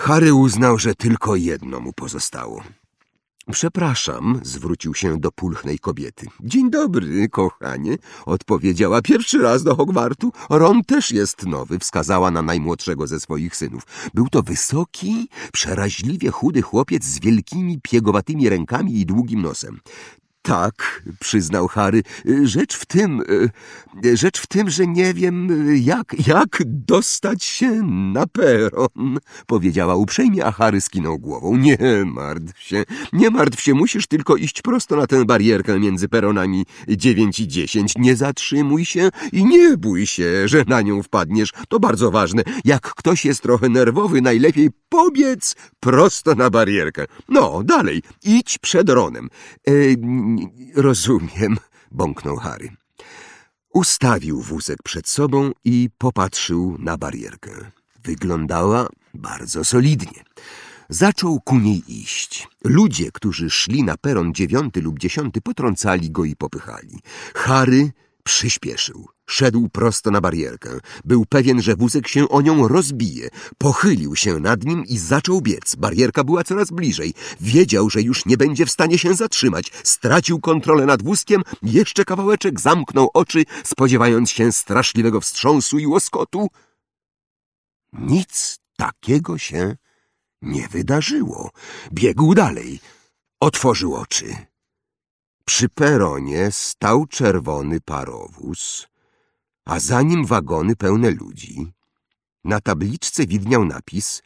Harry uznał, że tylko jedno mu pozostało. Przepraszam, zwrócił się do pulchnej kobiety. Dzień dobry, kochanie, odpowiedziała. Pierwszy raz do Hogwartu. Ron też jest nowy, wskazała na najmłodszego ze swoich synów. Był to wysoki, przeraźliwie chudy chłopiec z wielkimi, piegowatymi rękami i długim nosem. Tak, przyznał Harry. Rzecz w tym, e, rzecz w tym, że nie wiem, jak, jak dostać się na peron, powiedziała uprzejmie, a Harry skinął głową. Nie martw się, nie martw się, musisz tylko iść prosto na tę barierkę między peronami dziewięć i dziesięć. Nie zatrzymuj się i nie bój się, że na nią wpadniesz. To bardzo ważne. Jak ktoś jest trochę nerwowy, najlepiej pobiec prosto na barierkę. No, dalej, idź przed Ronem. E, rozumiem, bąknął Harry. Ustawił wózek przed sobą i popatrzył na barierkę. Wyglądała bardzo solidnie. Zaczął ku niej iść. Ludzie, którzy szli na peron dziewiąty lub dziesiąty, potrącali go i popychali. Harry przyspieszył. Szedł prosto na barierkę. Był pewien, że wózek się o nią rozbije. Pochylił się nad nim i zaczął biec. Barierka była coraz bliżej. Wiedział, że już nie będzie w stanie się zatrzymać. Stracił kontrolę nad wózkiem. Jeszcze kawałeczek zamknął oczy, spodziewając się straszliwego wstrząsu i łoskotu. Nic takiego się nie wydarzyło. Biegł dalej. Otworzył oczy. Przy peronie stał czerwony parowóz a za nim wagony pełne ludzi. Na tabliczce widniał napis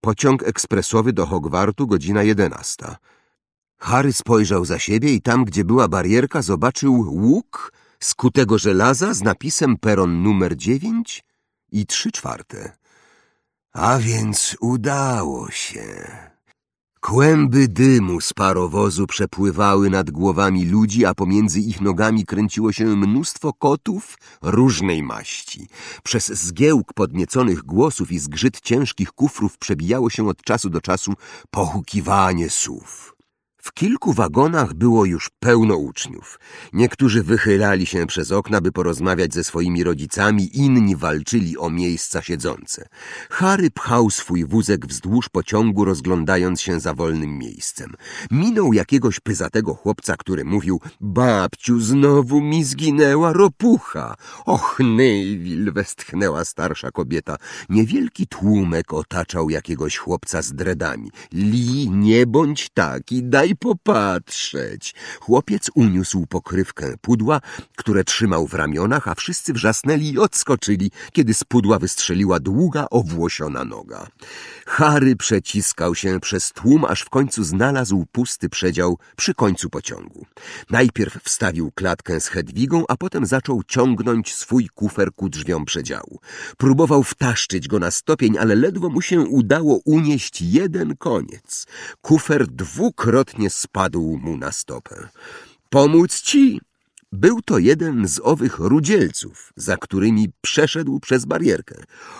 Pociąg ekspresowy do Hogwartu, godzina jedenasta. Harry spojrzał za siebie i tam, gdzie była barierka, zobaczył łuk z kutego żelaza z napisem peron numer dziewięć i trzy czwarte. A więc udało się. Kłęby dymu z parowozu przepływały nad głowami ludzi, a pomiędzy ich nogami kręciło się mnóstwo kotów różnej maści. Przez zgiełk podnieconych głosów i zgrzyt ciężkich kufrów przebijało się od czasu do czasu pochukiwanie słów. W kilku wagonach było już pełno uczniów. Niektórzy wychylali się przez okna, by porozmawiać ze swoimi rodzicami, inni walczyli o miejsca siedzące. Harry pchał swój wózek wzdłuż pociągu, rozglądając się za wolnym miejscem. Minął jakiegoś pyzatego chłopca, który mówił Babciu, znowu mi zginęła ropucha. Och, Neville, westchnęła starsza kobieta. Niewielki tłumek otaczał jakiegoś chłopca z dredami. Li, nie bądź taki, daj popatrzeć. Chłopiec uniósł pokrywkę pudła, które trzymał w ramionach, a wszyscy wrzasnęli i odskoczyli, kiedy z pudła wystrzeliła długa, owłosiona noga. Harry przeciskał się przez tłum, aż w końcu znalazł pusty przedział przy końcu pociągu. Najpierw wstawił klatkę z Hedwigą, a potem zaczął ciągnąć swój kufer ku drzwiom przedziału. Próbował wtaszczyć go na stopień, ale ledwo mu się udało unieść jeden koniec. Kufer dwukrotnie spadł mu na stopę. Pomóc ci! Był to jeden z owych rudzielców, za którymi przeszedł przez barierkę.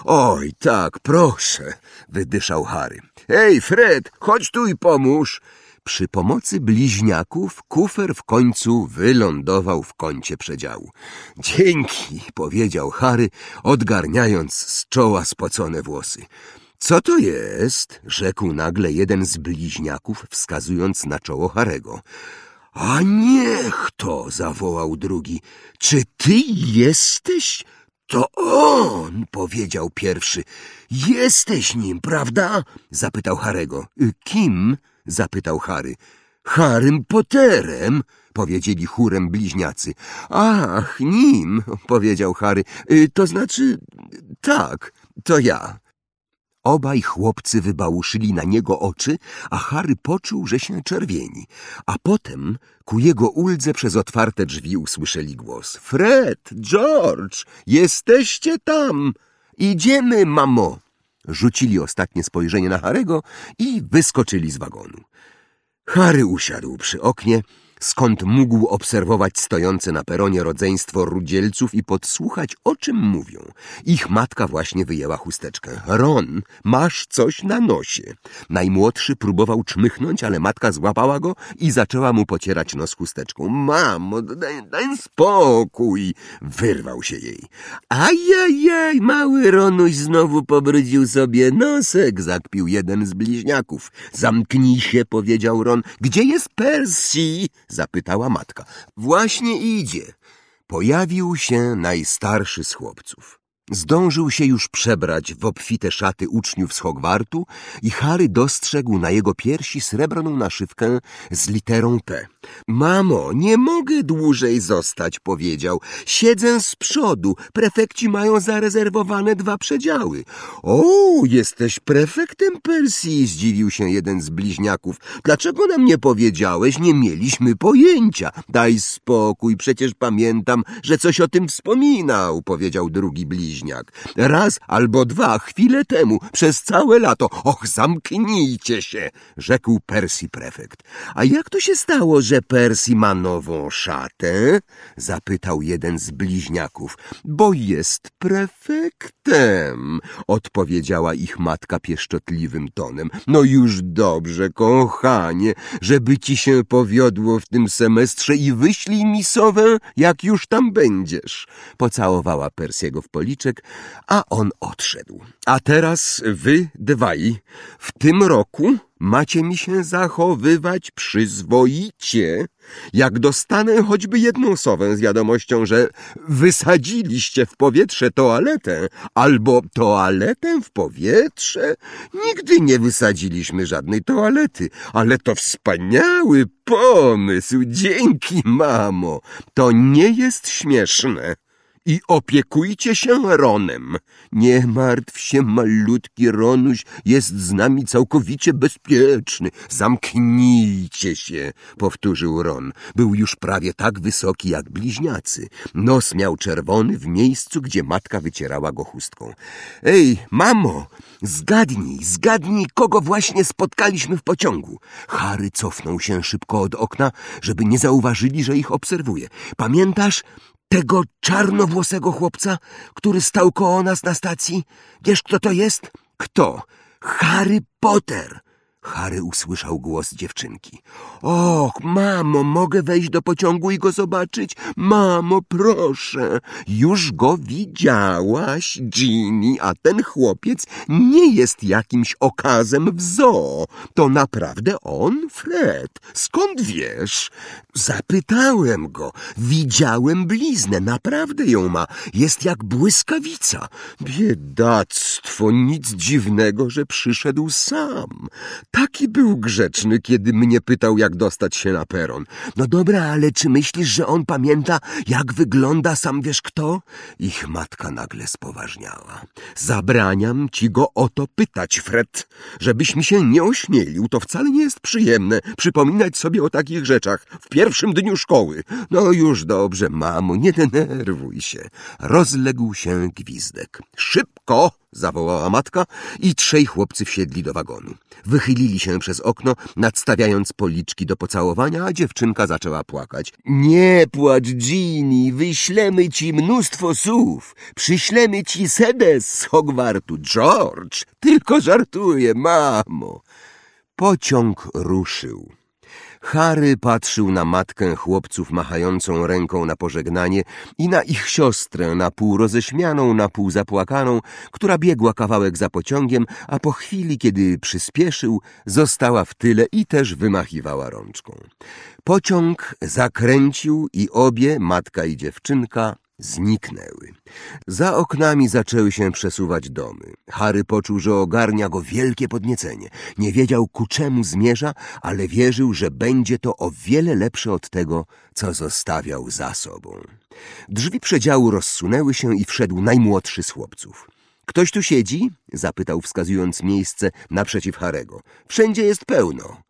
Oj, tak, proszę, wydyszał Harry. Ej, Fred, chodź tu i pomóż. Przy pomocy bliźniaków kufer w końcu wylądował w kącie przedziału. Dzięki, powiedział Harry, odgarniając z czoła spocone włosy. Co to jest? rzekł nagle jeden z bliźniaków, wskazując na czoło Harego. A niech to, zawołał drugi. Czy ty jesteś? To on, powiedział pierwszy. Jesteś nim, prawda? zapytał Harego. Kim? zapytał Harry. Harrym Potterem, powiedzieli chórem bliźniacy. Ach, nim, powiedział Harry. To znaczy, tak, to ja. Obaj chłopcy wybałuszyli na niego oczy, a Harry poczuł, że się czerwieni. A potem ku jego uldze przez otwarte drzwi usłyszeli głos. Fred, George, jesteście tam! Idziemy, mamo! Rzucili ostatnie spojrzenie na Harego i wyskoczyli z wagonu. Harry usiadł przy oknie skąd mógł obserwować stojące na peronie rodzeństwo rudzielców i podsłuchać, o czym mówią. Ich matka właśnie wyjęła chusteczkę. Ron, masz coś na nosie. Najmłodszy próbował czmychnąć, ale matka złapała go i zaczęła mu pocierać nos chusteczką. Mamo, daj, daj spokój! Wyrwał się jej. Ajajaj, mały Ronuś znowu pobrudził sobie nosek, zakpił jeden z bliźniaków. Zamknij się, powiedział Ron. Gdzie jest Percy? Zapytała matka. Właśnie idzie. Pojawił się najstarszy z chłopców. Zdążył się już przebrać w obfite szaty uczniów z Hogwartu i Harry dostrzegł na jego piersi srebrną naszywkę z literą P. Mamo, nie mogę dłużej zostać, powiedział. Siedzę z przodu. Prefekci mają zarezerwowane dwa przedziały. O, jesteś prefektem Persji, zdziwił się jeden z bliźniaków. Dlaczego nam nie powiedziałeś? Nie mieliśmy pojęcia. Daj spokój, przecież pamiętam, że coś o tym wspominał, powiedział drugi bliźniak. Raz albo dwa, chwilę temu, przez całe lato. Och, zamknijcie się, rzekł Persji prefekt. A jak to się stało, że Persji ma nową szatę? Zapytał jeden z bliźniaków. Bo jest prefektem, odpowiedziała ich matka pieszczotliwym tonem. No już dobrze, kochanie, żeby ci się powiodło w tym semestrze i wyślij mi sowę, jak już tam będziesz. Pocałowała Persjego w policzek, a on odszedł. A teraz wy dwaj w tym roku macie mi się zachowywać przyzwoicie. Jak dostanę choćby jedną sowę z wiadomością, że wysadziliście w powietrze toaletę albo toaletę w powietrze, nigdy nie wysadziliśmy żadnej toalety, ale to wspaniały pomysł. Dzięki, mamo. To nie jest śmieszne i opiekujcie się Ronem. Nie martw się, malutki Ronuś jest z nami całkowicie bezpieczny. Zamknijcie się, powtórzył Ron. Był już prawie tak wysoki jak bliźniacy. Nos miał czerwony w miejscu, gdzie matka wycierała go chustką. Ej, mamo, zgadnij, zgadnij, kogo właśnie spotkaliśmy w pociągu. Harry cofnął się szybko od okna, żeby nie zauważyli, że ich obserwuje. Pamiętasz, tego czarnowłosego chłopca, który stał koło nas na stacji? Wiesz, kto to jest? Kto? Harry Potter! Harry usłyszał głos dziewczynki. Och, mamo, mogę wejść do pociągu i go zobaczyć? Mamo, proszę. Już go widziałaś, Ginny, a ten chłopiec nie jest jakimś okazem w zoo. To naprawdę on, Fred. Skąd wiesz? Zapytałem go. Widziałem bliznę, naprawdę ją ma. Jest jak błyskawica. Biedactwo, nic dziwnego, że przyszedł sam. Taki był grzeczny, kiedy mnie pytał, jak dostać się na peron. No dobra, ale czy myślisz, że on pamięta, jak wygląda sam wiesz kto? Ich matka nagle spoważniała. Zabraniam ci go o to pytać, Fred. Żebyś mi się nie ośmielił, to wcale nie jest przyjemne przypominać sobie o takich rzeczach w pierwszym dniu szkoły. No już dobrze, mamo, nie denerwuj się. Rozległ się gwizdek. Szybko! Zawołała matka i trzej chłopcy wsiedli do wagonu. Wychylili się przez okno, nadstawiając policzki do pocałowania, a dziewczynka zaczęła płakać. Nie płacz, Ginny, wyślemy ci mnóstwo słów. Przyślemy ci sedes z Hogwartu. George, tylko żartuję, mamo. Pociąg ruszył. Harry patrzył na matkę chłopców machającą ręką na pożegnanie i na ich siostrę, na pół roześmianą, na pół zapłakaną, która biegła kawałek za pociągiem, a po chwili, kiedy przyspieszył, została w tyle i też wymachiwała rączką. Pociąg zakręcił i obie, matka i dziewczynka, zniknęły. Za oknami zaczęły się przesuwać domy. Harry poczuł, że ogarnia go wielkie podniecenie. Nie wiedział ku czemu zmierza, ale wierzył, że będzie to o wiele lepsze od tego, co zostawiał za sobą. Drzwi przedziału rozsunęły się i wszedł najmłodszy z chłopców. Ktoś tu siedzi? zapytał, wskazując miejsce naprzeciw Harego. Wszędzie jest pełno.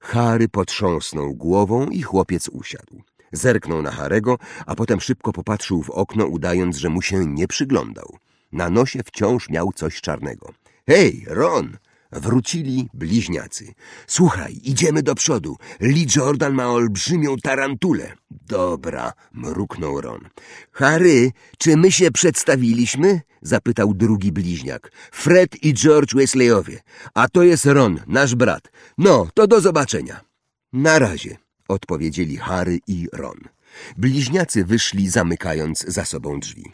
Harry potrząsnął głową i chłopiec usiadł. Zerknął na Harego, a potem szybko popatrzył w okno, udając, że mu się nie przyglądał. Na nosie wciąż miał coś czarnego. Hej, Ron! Wrócili bliźniacy. Słuchaj, idziemy do przodu. Lee Jordan ma olbrzymią tarantulę. Dobra, mruknął Ron. Harry, czy my się przedstawiliśmy? Zapytał drugi bliźniak. Fred i George Wesleyowie. A to jest Ron, nasz brat. No, to do zobaczenia. Na razie, odpowiedzieli Harry i Ron. Bliźniacy wyszli, zamykając za sobą drzwi.